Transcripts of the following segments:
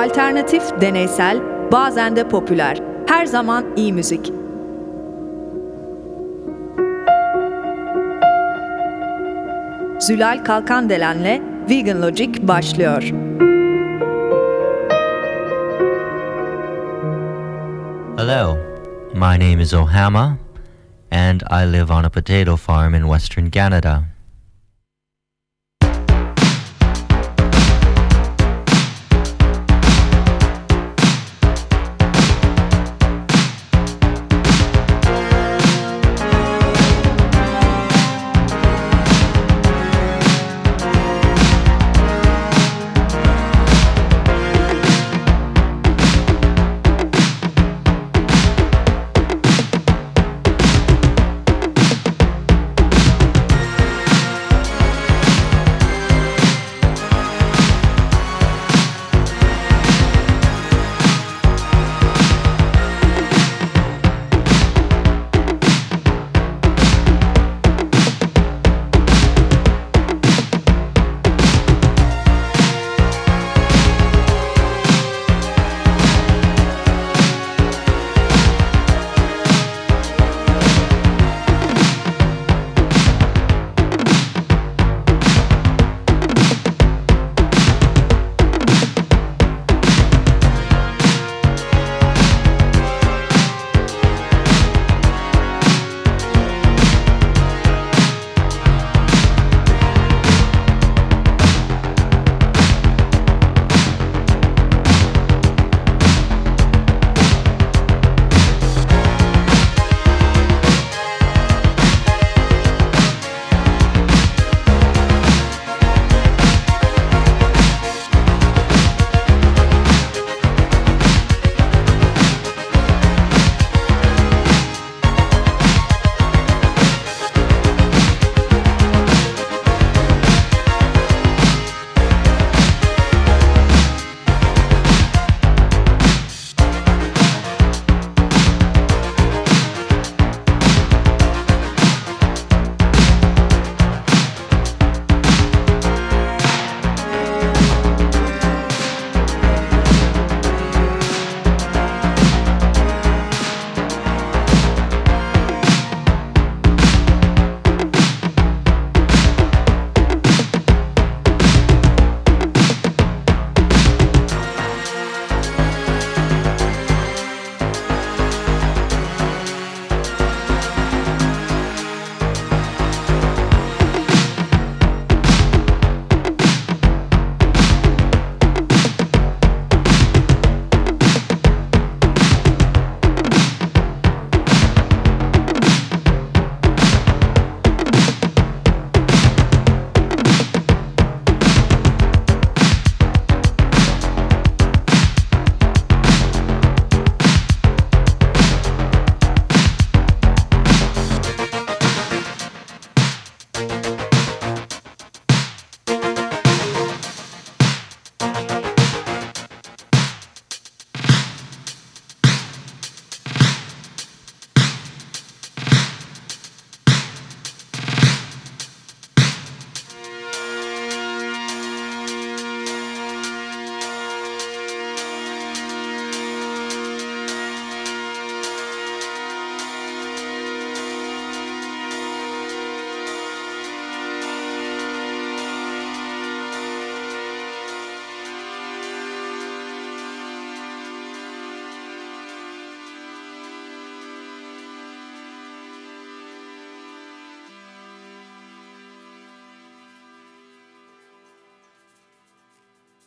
Alternatif, deneysel, bazen de popüler. Her zaman iyi müzik. Zülal Kalkandelen'le Vegan Logic başlıyor. Hello, my name is Ohama, and I live on a potato farm in western Canada.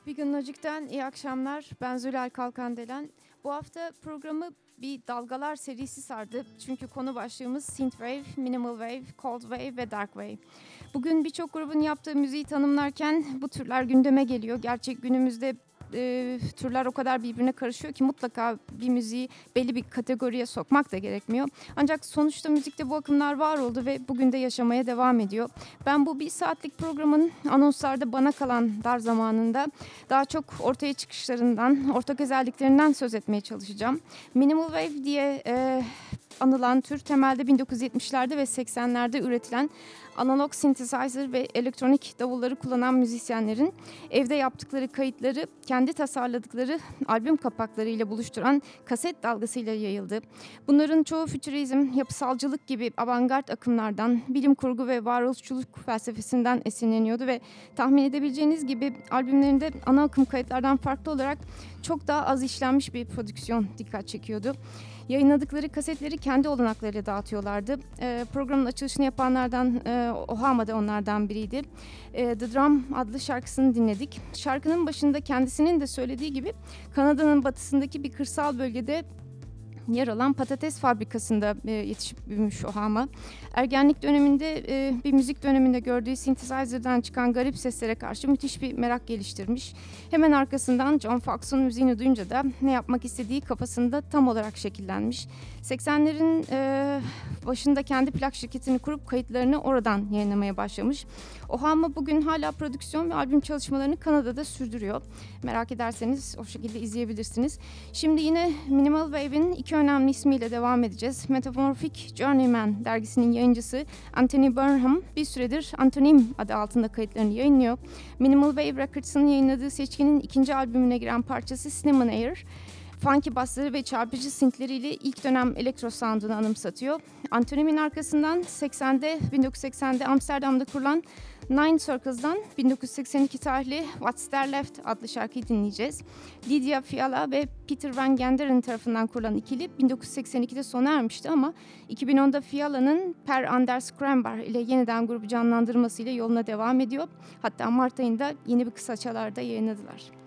Vegan Logic'ten iyi akşamlar. Ben Zülal Kalkandelen. Bu hafta programı bir dalgalar serisi sardı. Çünkü konu başlığımız Synthwave, Minimal Wave, Cold Wave ve Dark Wave. Bugün birçok grubun yaptığı müziği tanımlarken bu türler gündeme geliyor. Gerçek günümüzde e, türler o kadar birbirine karışıyor ki mutlaka bir müziği belli bir kategoriye sokmak da gerekmiyor. Ancak sonuçta müzikte bu akımlar var oldu ve bugün de yaşamaya devam ediyor. Ben bu bir saatlik programın anonslarda bana kalan dar zamanında daha çok ortaya çıkışlarından, ortak özelliklerinden söz etmeye çalışacağım. Minimal Wave diye e, anılan tür temelde 1970'lerde ve 80'lerde üretilen analog synthesizer ve elektronik davulları kullanan müzisyenlerin evde yaptıkları kayıtları kendi tasarladıkları albüm kapaklarıyla buluşturan kaset dalgasıyla yayıldı. Bunların çoğu fütürizm, yapısalcılık gibi avantgard akımlardan, bilim kurgu ve varoluşçuluk felsefesinden esinleniyordu ve tahmin edebileceğiniz gibi albümlerinde ana akım kayıtlardan farklı olarak çok daha az işlenmiş bir prodüksiyon dikkat çekiyordu. Yayınladıkları kasetleri kendi olanaklarıyla dağıtıyorlardı. E, programın açılışını yapanlardan e, Ohama da onlardan biriydi. E, The Drum adlı şarkısını dinledik. Şarkının başında kendisinin de söylediği gibi Kanada'nın batısındaki bir kırsal bölgede yer alan patates fabrikasında e, yetişip büyümüş Ohama. Ergenlik döneminde e, bir müzik döneminde gördüğü synthesizer'dan çıkan garip seslere karşı müthiş bir merak geliştirmiş. Hemen arkasından John Fox'un müziğini duyunca da ne yapmak istediği kafasında tam olarak şekillenmiş. 80'lerin e, başında kendi plak şirketini kurup kayıtlarını oradan yayınlamaya başlamış. Ohama bugün hala prodüksiyon ve albüm çalışmalarını Kanada'da sürdürüyor. Merak ederseniz o şekilde izleyebilirsiniz. Şimdi yine Minimal Wave'in iki önemli ismiyle devam edeceğiz. Metamorphic Journeyman dergisinin yayıncısı Anthony Burnham bir süredir Antonym adı altında kayıtlarını yayınlıyor. Minimal Wave Records'ın yayınladığı seçkinin ikinci albümüne giren parçası Cinnamon Air funky bassları ve çarpıcı synth'leriyle ilk dönem elektro sound'unu anımsatıyor. Antonym'in arkasından 80'de 1980'de Amsterdam'da kurulan Nine Circles'dan 1982 tarihli What's There Left adlı şarkıyı dinleyeceğiz. Lydia Fiala ve Peter Van Genderen tarafından kurulan ikili 1982'de sona ermişti ama 2010'da Fiala'nın Per Anders Krambar ile yeniden grubu canlandırmasıyla yoluna devam ediyor. Hatta Mart ayında yeni bir kısa çalarda yayınladılar.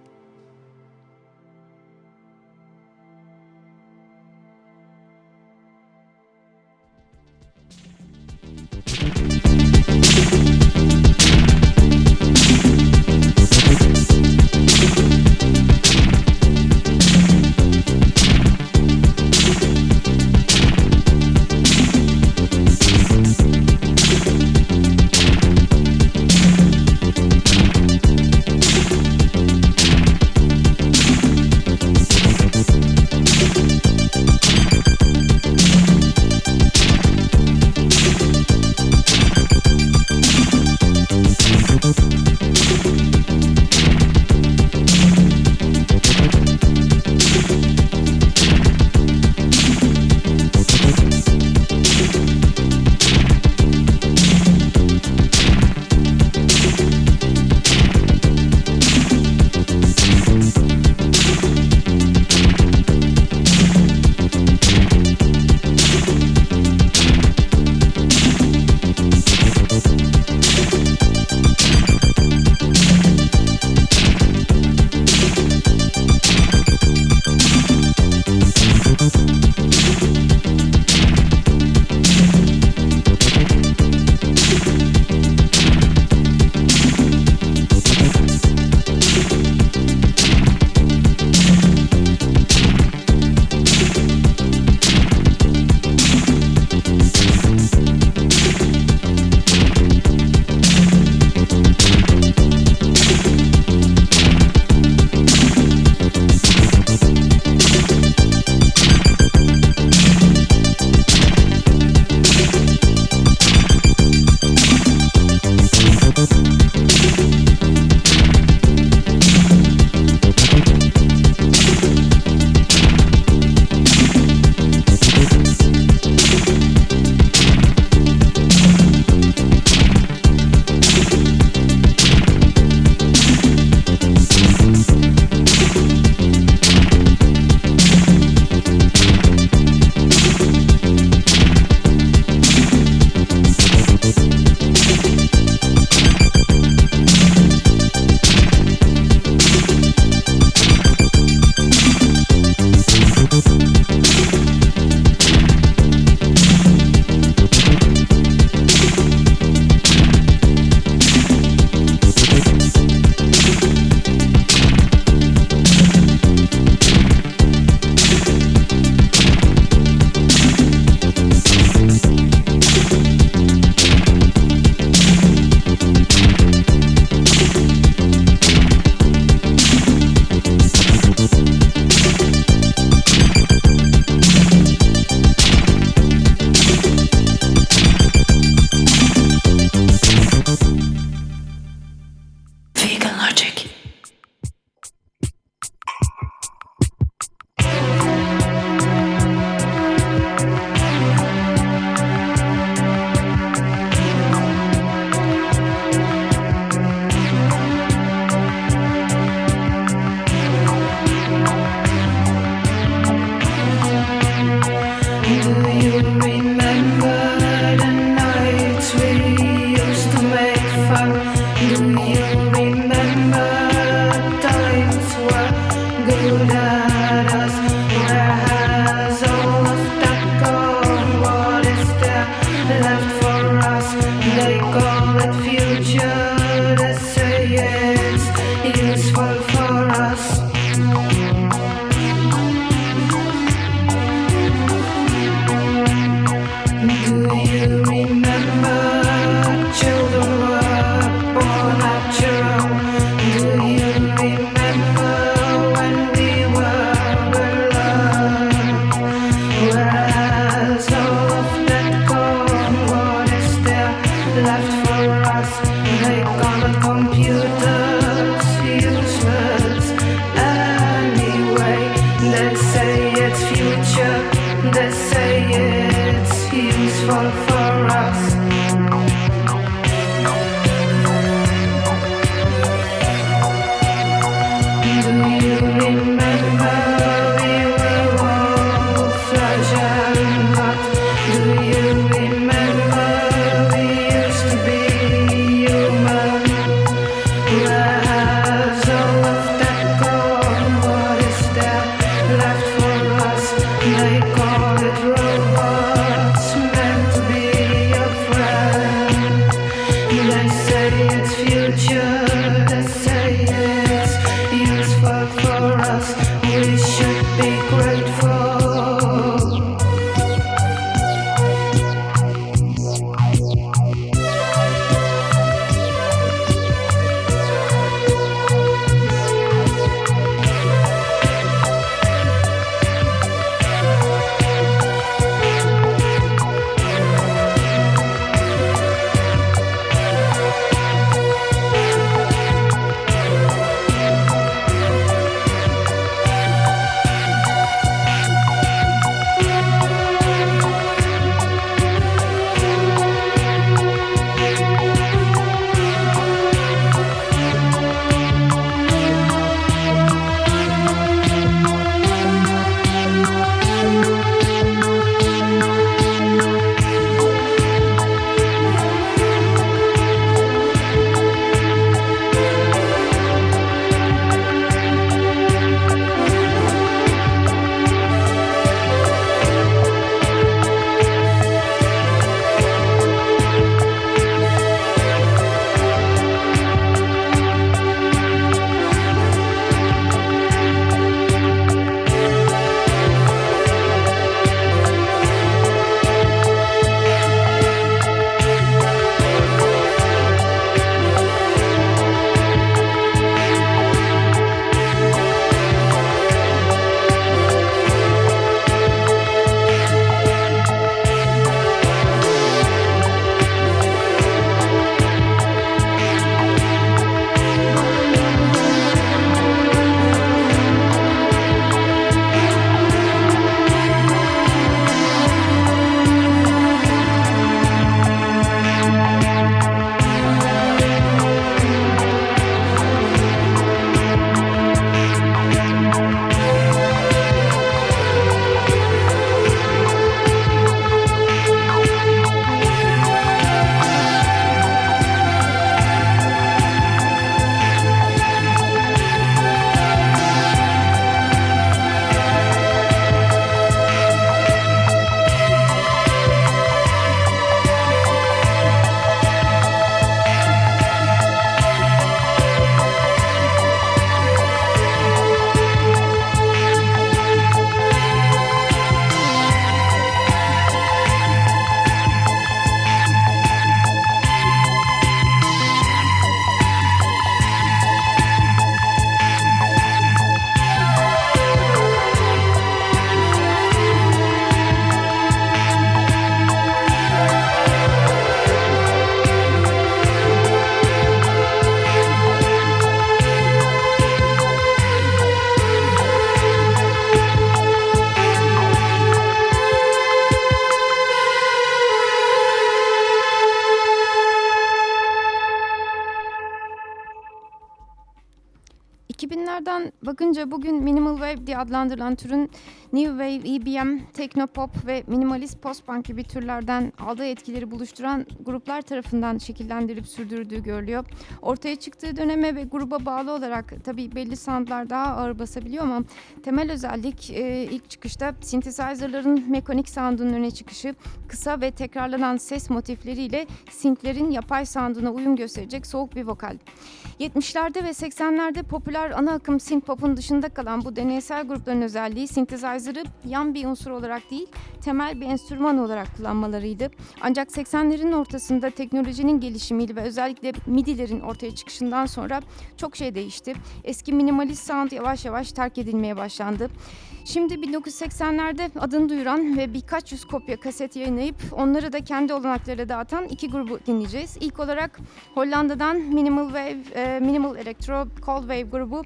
Adlandırılan türün new wave, EBM, teknopop ve minimalist post-punk gibi türlerden aldığı etkileri buluşturan gruplar tarafından şekillendirip sürdürdüğü görülüyor. Ortaya çıktığı döneme ve gruba bağlı olarak tabii belli soundlar daha ağır basabiliyor ama temel özellik e, ilk çıkışta synthesizer'ların mekanik sound'un öne çıkışı, kısa ve tekrarlanan ses motifleriyle synth'lerin yapay sound'una uyum gösterecek soğuk bir vokal. 70'lerde ve 80'lerde popüler ana akım synth pop'un dışında kalan bu deneysel grupların özelliği synthesizer'ı yan bir unsur olarak değil, temel bir enstrüman olarak kullanmalarıydı. Ancak 80'lerin ortasında teknolojinin gelişimiyle ve özellikle MIDI'lerin ortaya çıkışından sonra çok şey değişti. Eski minimalist sound yavaş yavaş terk edilmeye başlandı. Şimdi 1980'lerde adını duyuran ve birkaç yüz kopya kaset yayınlayıp onları da kendi olanaklarıyla dağıtan iki grubu dinleyeceğiz. İlk olarak Hollanda'dan Minimal Wave, e, Minimal Electro Cold Wave grubu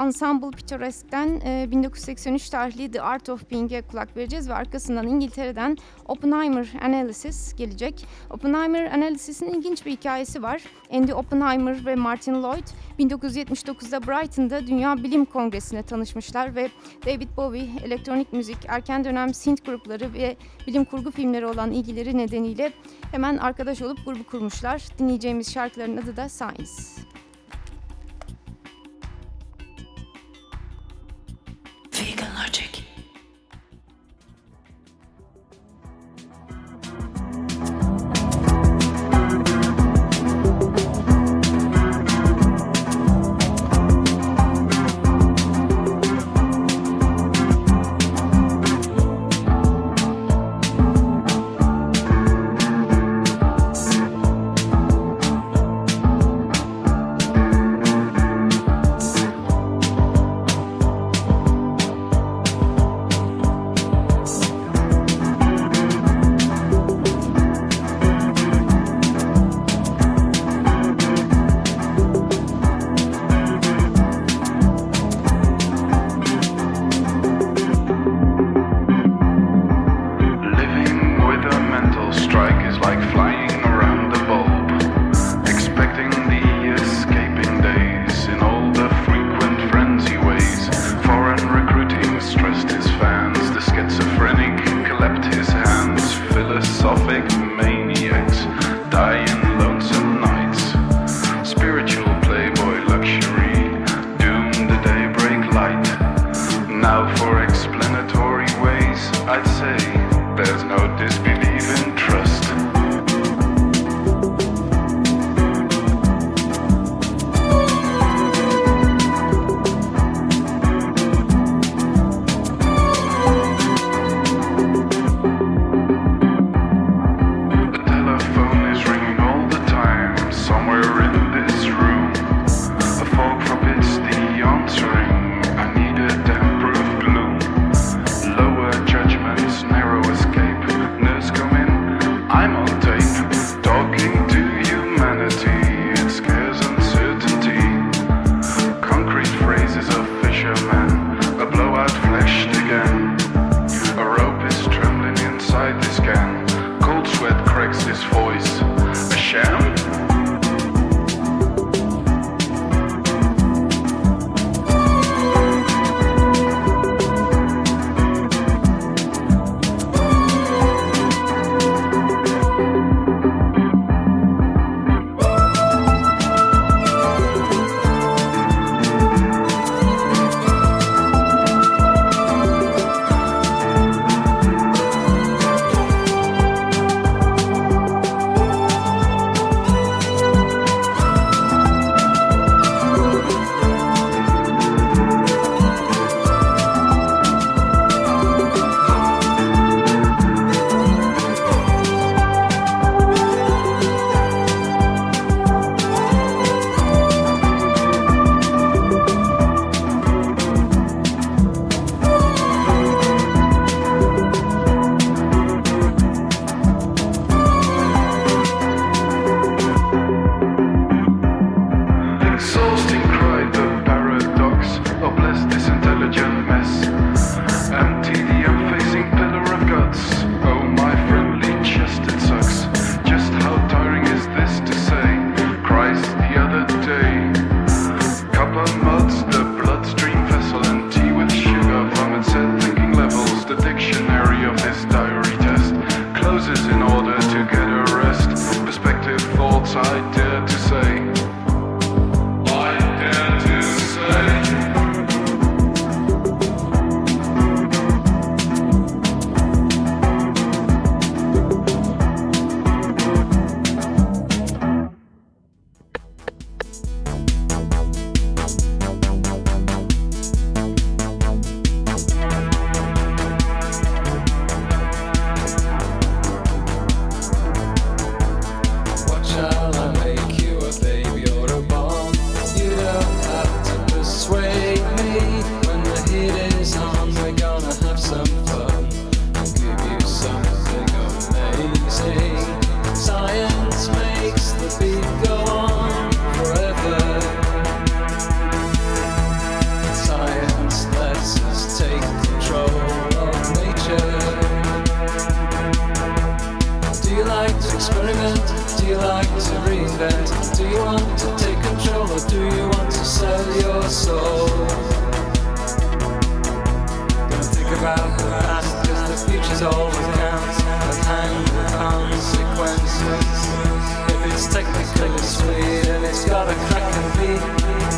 Ensemble Pittoresque'den 1983 e, tarihli The Art of Being'e kulak vereceğiz ve arkasından İngiltere'den Oppenheimer Analysis Harris gelecek. Oppenheimer analizisinin ilginç bir hikayesi var. Andy Oppenheimer ve Martin Lloyd 1979'da Brighton'da Dünya Bilim Kongresi'ne tanışmışlar ve David Bowie, elektronik müzik, erken dönem synth grupları ve bilim kurgu filmleri olan ilgileri nedeniyle hemen arkadaş olup grubu kurmuşlar. Dinleyeceğimiz şarkıların adı da Science. Vegan Logic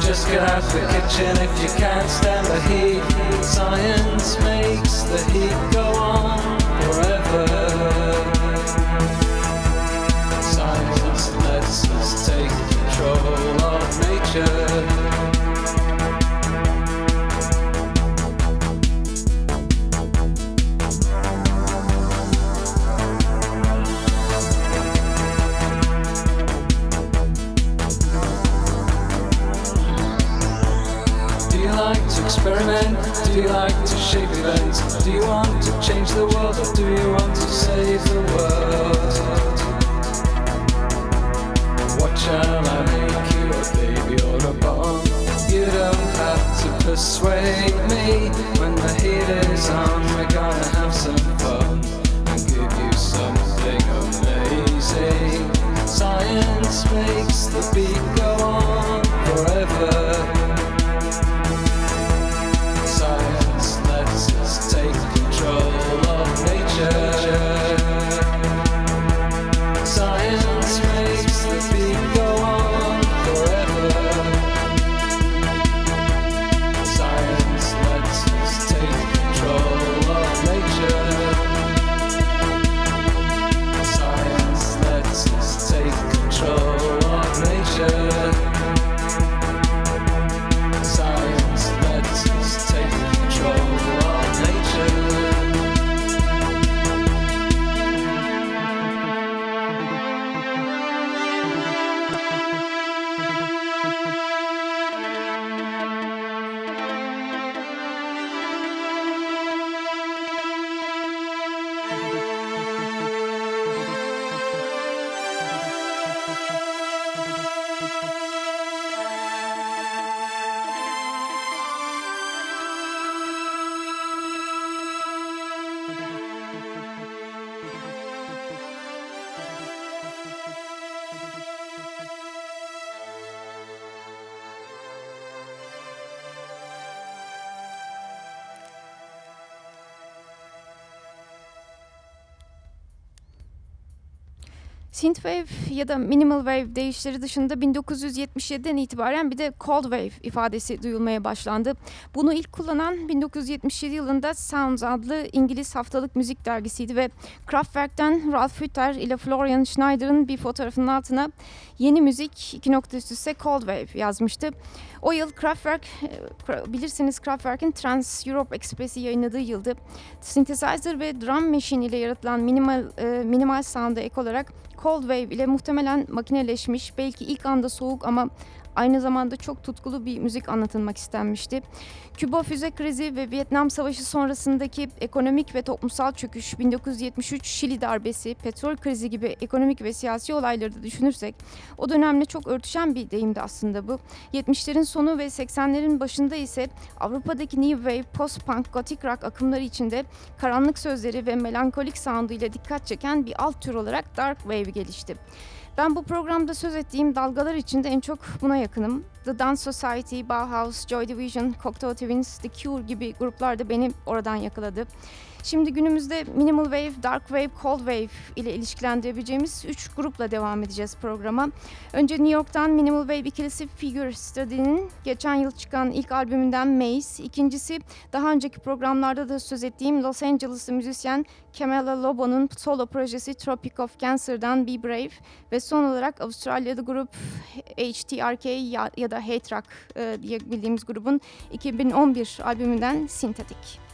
Just get out the kitchen if you can't stand the heat. Science makes the heat go on forever. Science lets us take control of nature. Experiment? Do you like to shape events? Do you want to change the world or do you want to save the world? What shall I make you, a baby or a bomb? You don't have to persuade me. When the heat is on, we're gonna have some fun and give you something amazing. Science makes the beat go on forever. Synthwave ya da minimal wave deyişleri dışında 1977'den itibaren bir de cold wave ifadesi duyulmaya başlandı. Bunu ilk kullanan 1977 yılında Sounds adlı İngiliz haftalık müzik dergisiydi ve Kraftwerk'ten Ralph Hütter ile Florian Schneider'ın bir fotoğrafının altına yeni müzik iki nokta üst üste cold wave yazmıştı. O yıl Kraftwerk, e, bilirsiniz Kraftwerk'in Trans Europe Express'i yayınladığı yıldı. Synthesizer ve drum machine ile yaratılan minimal e, minimal sound'a ek olarak Cold Wave ile muhtemelen makineleşmiş, belki ilk anda soğuk ama aynı zamanda çok tutkulu bir müzik anlatılmak istenmişti. Küba füze krizi ve Vietnam Savaşı sonrasındaki ekonomik ve toplumsal çöküş, 1973 Şili darbesi, petrol krizi gibi ekonomik ve siyasi olayları da düşünürsek o dönemle çok örtüşen bir deyimdi aslında bu. 70'lerin sonu ve 80'lerin başında ise Avrupa'daki New Wave, Post-Punk, Gothic Rock akımları içinde karanlık sözleri ve melankolik sound'u ile dikkat çeken bir alt tür olarak Dark Wave gelişti. Ben bu programda söz ettiğim dalgalar içinde en çok buna yakınım. The Dance Society, Bauhaus, Joy Division, Cocteau Twins, The Cure gibi gruplar da beni oradan yakaladı. Şimdi günümüzde Minimal Wave, Dark Wave, Cold Wave ile ilişkilendirebileceğimiz 3 grupla devam edeceğiz programa. Önce New York'tan Minimal Wave ikilisi Figure Study'nin geçen yıl çıkan ilk albümünden Maze. İkincisi daha önceki programlarda da söz ettiğim Los Angeles'lı müzisyen Camila Lobo'nun solo projesi Tropic of Cancer'dan Be Brave ve son olarak Avustralya'da grup HTRK ya, ya da Hate Rock e, diye bildiğimiz grubun 2011 albümünden Synthetic.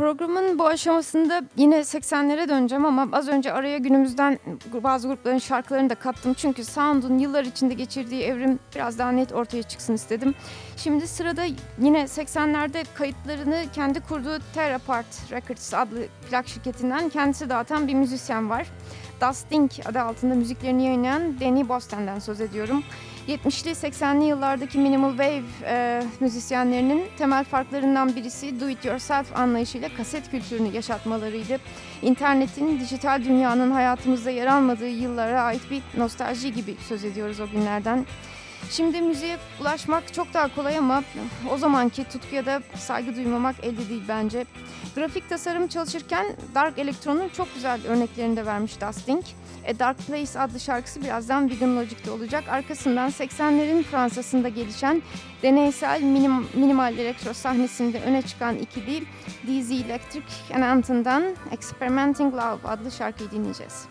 Programın bu aşamasında yine 80'lere döneceğim ama az önce araya günümüzden bazı grupların şarkılarını da kattım. Çünkü Sound'un yıllar içinde geçirdiği evrim biraz daha net ortaya çıksın istedim. Şimdi sırada yine 80'lerde kayıtlarını kendi kurduğu Tear Apart Records adlı plak şirketinden kendisi dağıtan bir müzisyen var. Dusting adı altında müziklerini yayınlayan Danny Bosten'den söz ediyorum. 70'li 80'li yıllardaki minimal wave e, müzisyenlerinin temel farklarından birisi do it yourself anlayışıyla kaset kültürünü yaşatmalarıydı. İnternetin, dijital dünyanın hayatımızda yer almadığı yıllara ait bir nostalji gibi söz ediyoruz o günlerden. Şimdi müziğe ulaşmak çok daha kolay ama o zamanki tutkuya da saygı duymamak elde değil bence. Grafik tasarım çalışırken Dark Electron'un çok güzel örneklerini de vermiş Dusting. A Dark Place adlı şarkısı birazdan Vegan Logic'te olacak. Arkasından 80'lerin Fransa'sında gelişen deneysel minim, minimal elektro sahnesinde öne çıkan ikili DZ Electric and Anton'dan Experimenting Love adlı şarkıyı dinleyeceğiz.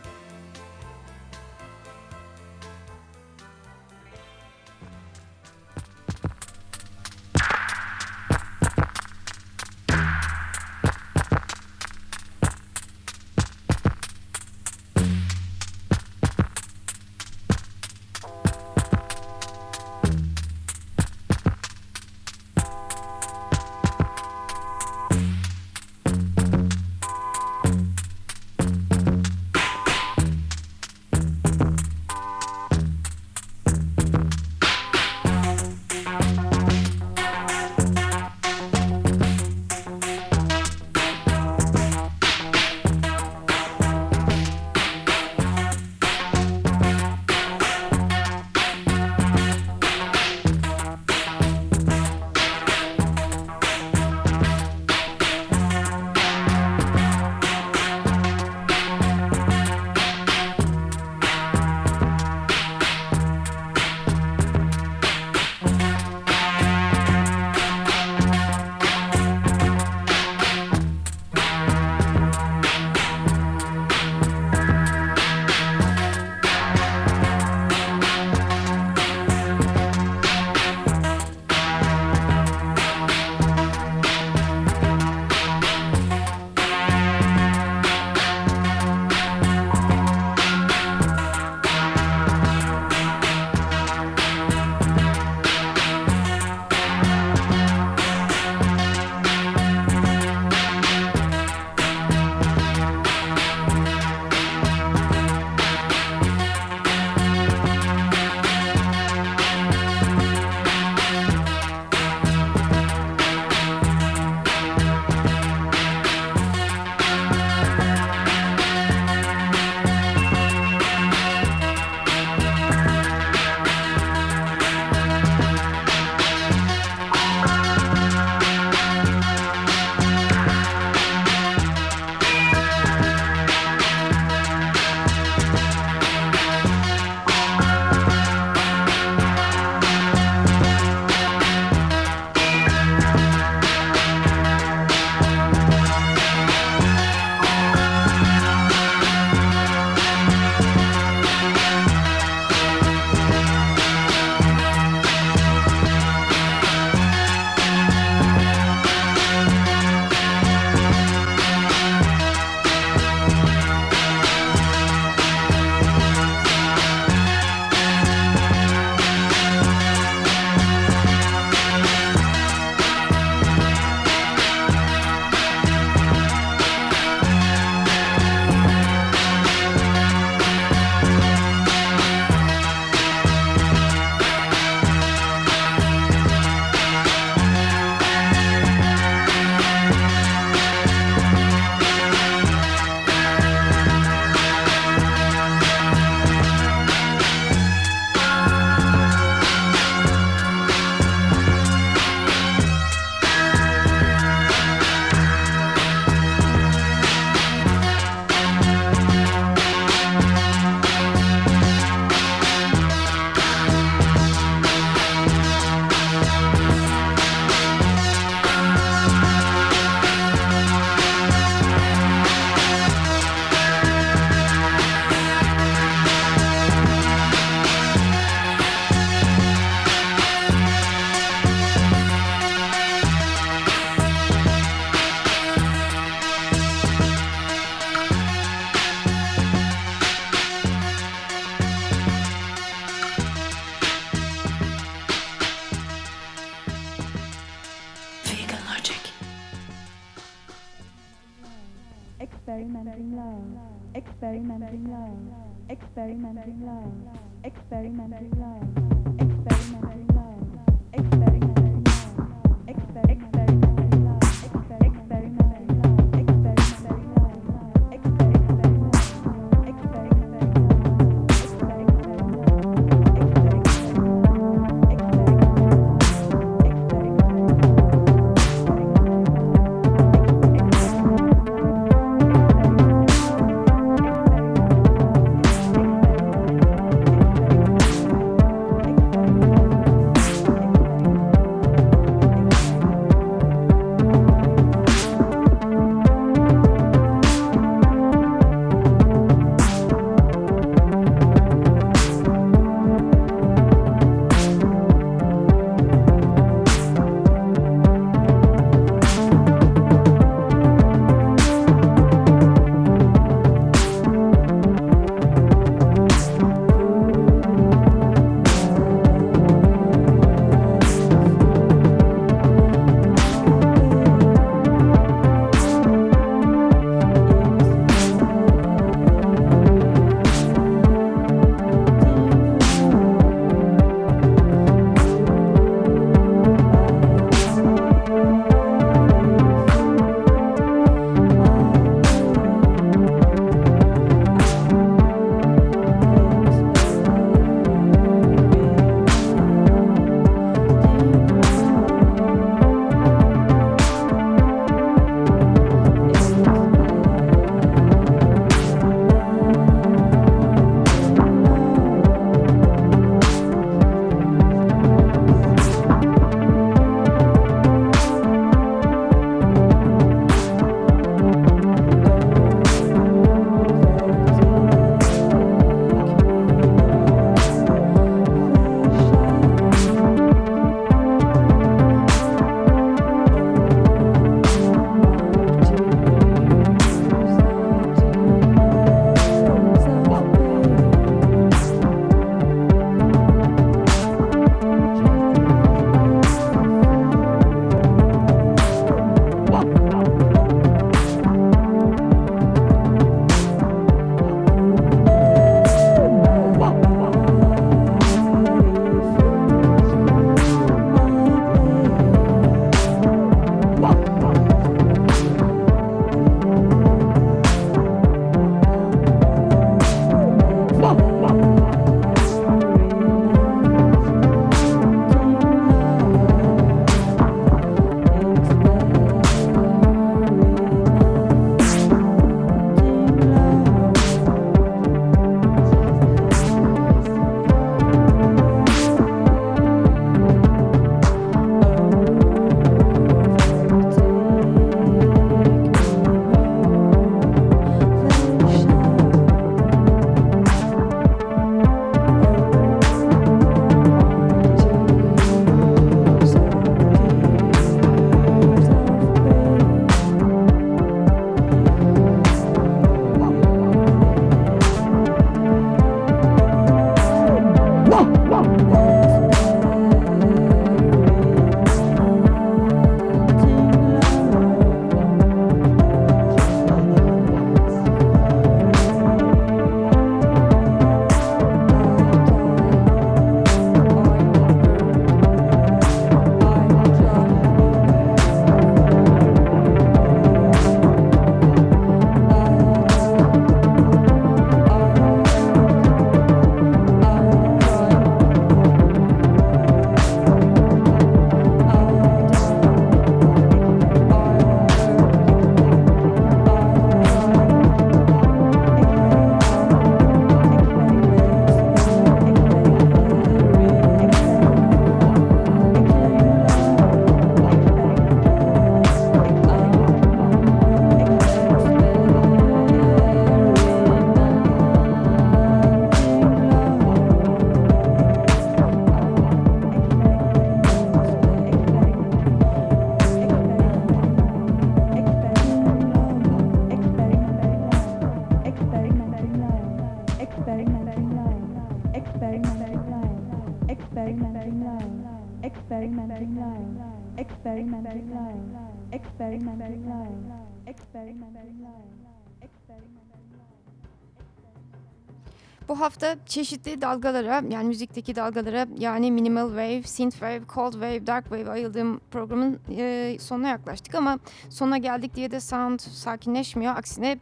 Bu hafta çeşitli dalgalara yani müzikteki dalgalara yani minimal wave, synth wave, cold wave, dark wave ayıldığım programın e, sonuna yaklaştık ama sona geldik diye de sound sakinleşmiyor. Aksine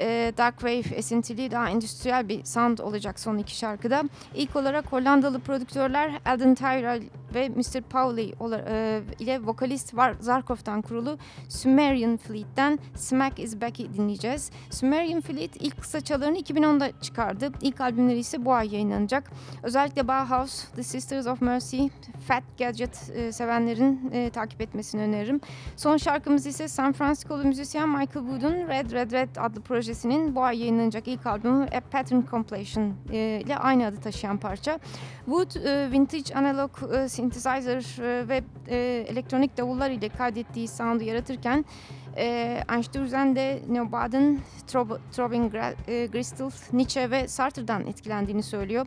e, dark wave esintili daha endüstriyel bir sound olacak son iki şarkıda. İlk olarak Hollandalı prodüktörler Alden Tyrell ve Mr. Pauli e, ile vokalist var Zarkov'tan kurulu Sumerian Fleet'ten Smack is Back'i dinleyeceğiz. Sumerian Fleet ilk kısa çalarını 2010'da çıkardı. İlk albümleri ise bu ay yayınlanacak. Özellikle Bauhaus, The Sisters of Mercy, Fat Gadget e, sevenlerin e, takip etmesini öneririm. Son şarkımız ise San Francisco'lu müzisyen Michael Wood'un Red Red Red adlı projesinin bu ay yayınlanacak ilk albümü A Pattern Compilation e, ile aynı adı taşıyan parça. Wood e, vintage analog e, synthesizer e, ve e, elektronik davullar ile kaydettiği sound'u yaratırken e, Einstürzen'de Neobaden, Trob Trobin Gristel, Nietzsche ve Sartre'dan etkilendiğini söylüyor.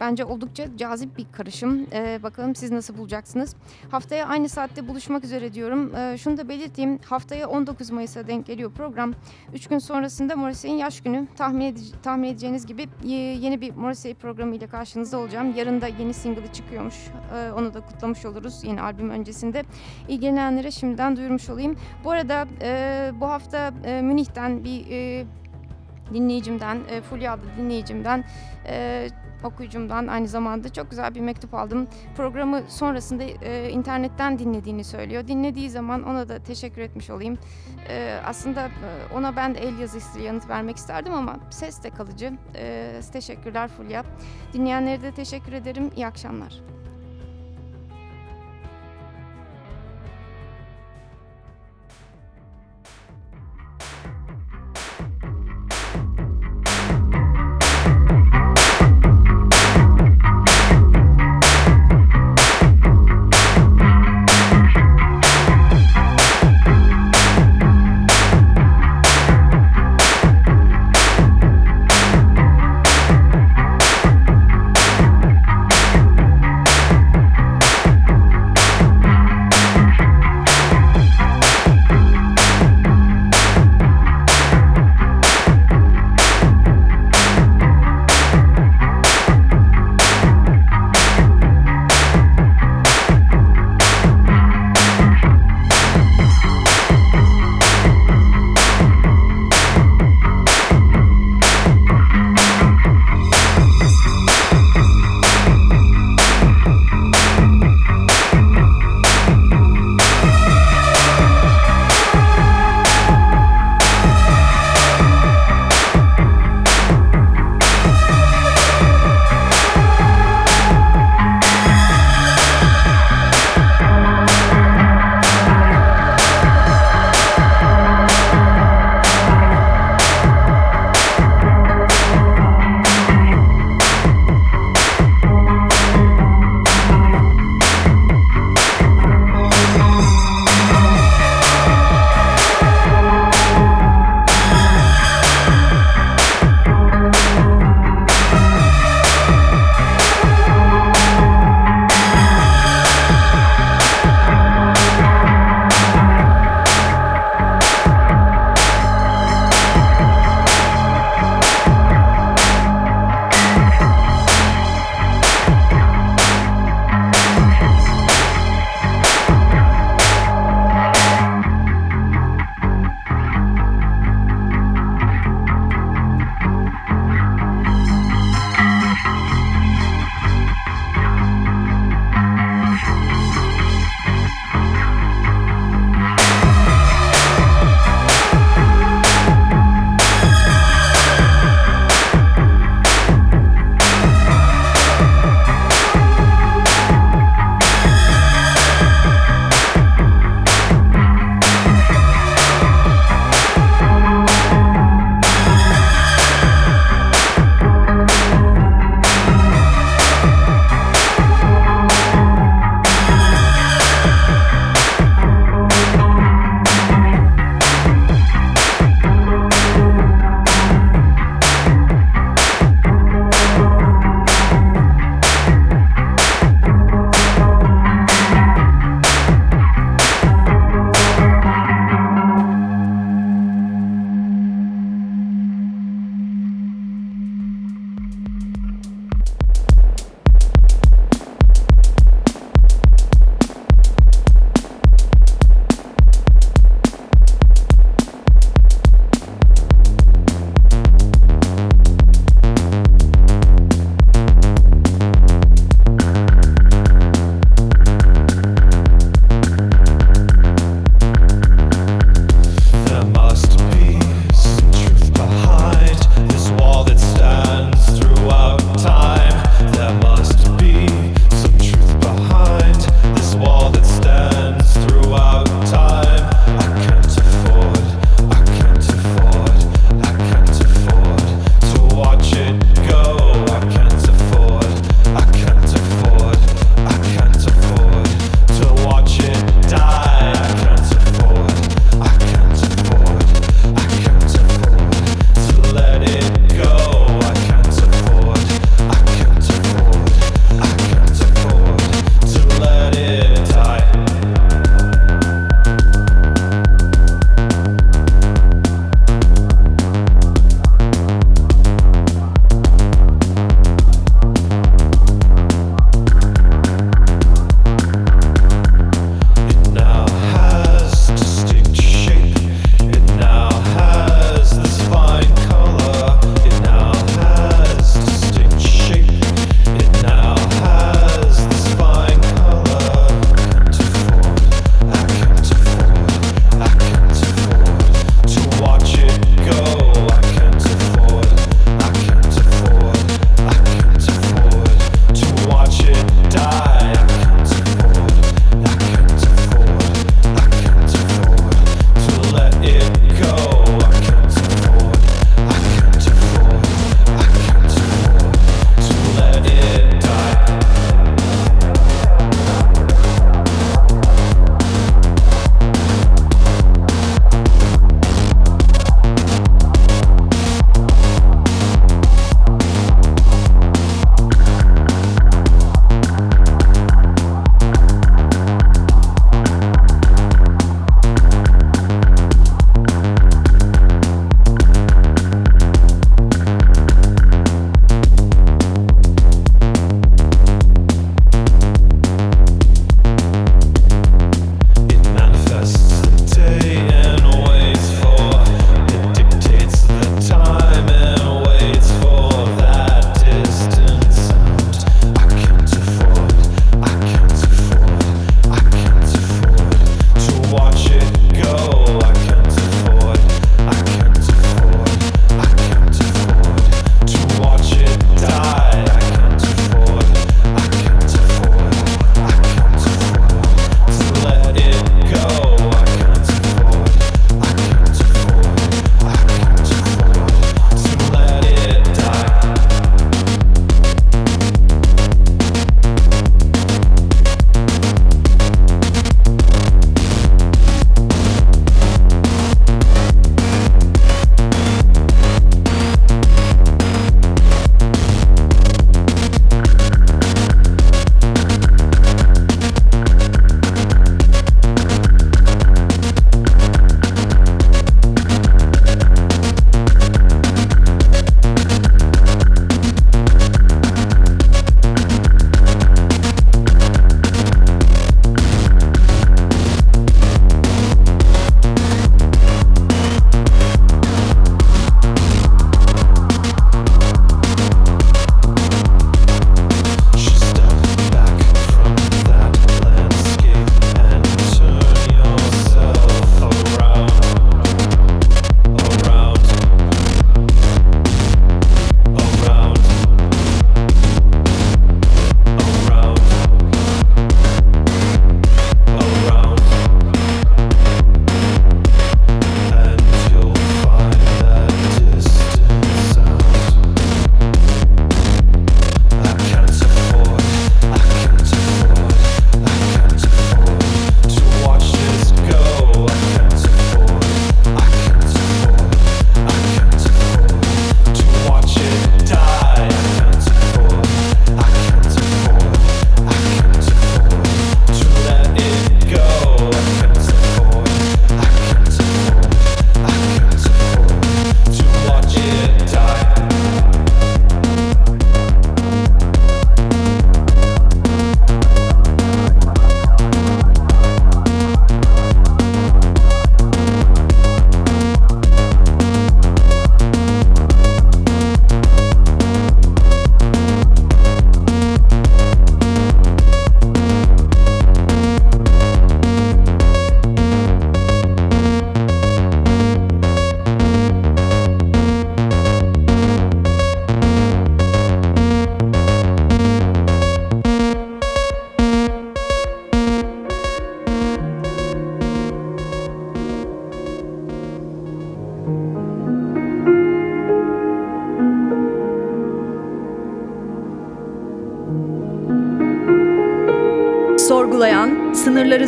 Bence oldukça cazip bir karışım. E, bakalım siz nasıl bulacaksınız? Haftaya aynı saatte buluşmak üzere diyorum. E, şunu da belirteyim. Haftaya 19 Mayıs'a denk geliyor program. Üç gün sonrasında Morrissey'in yaş günü. Tahmin, edici- tahmin edeceğiniz gibi e, yeni bir Morrissey programı ile karşınızda olacağım. Yarın da yeni single'ı çıkıyormuş. E, onu da kutlamış oluruz yeni albüm öncesinde. İlgilenenlere şimdiden duyurmuş olayım. Bu arada e, bu hafta e, Münih'ten bir e, dinleyicimden, e, Fulya dinleyicimden, e, okuyucumdan aynı zamanda çok güzel bir mektup aldım. Programı sonrasında e, internetten dinlediğini söylüyor. Dinlediği zaman ona da teşekkür etmiş olayım. E, aslında e, ona ben de el yazısıyla yanıt vermek isterdim ama ses de kalıcı. E, teşekkürler Fulya. Dinleyenlere de teşekkür ederim. İyi akşamlar.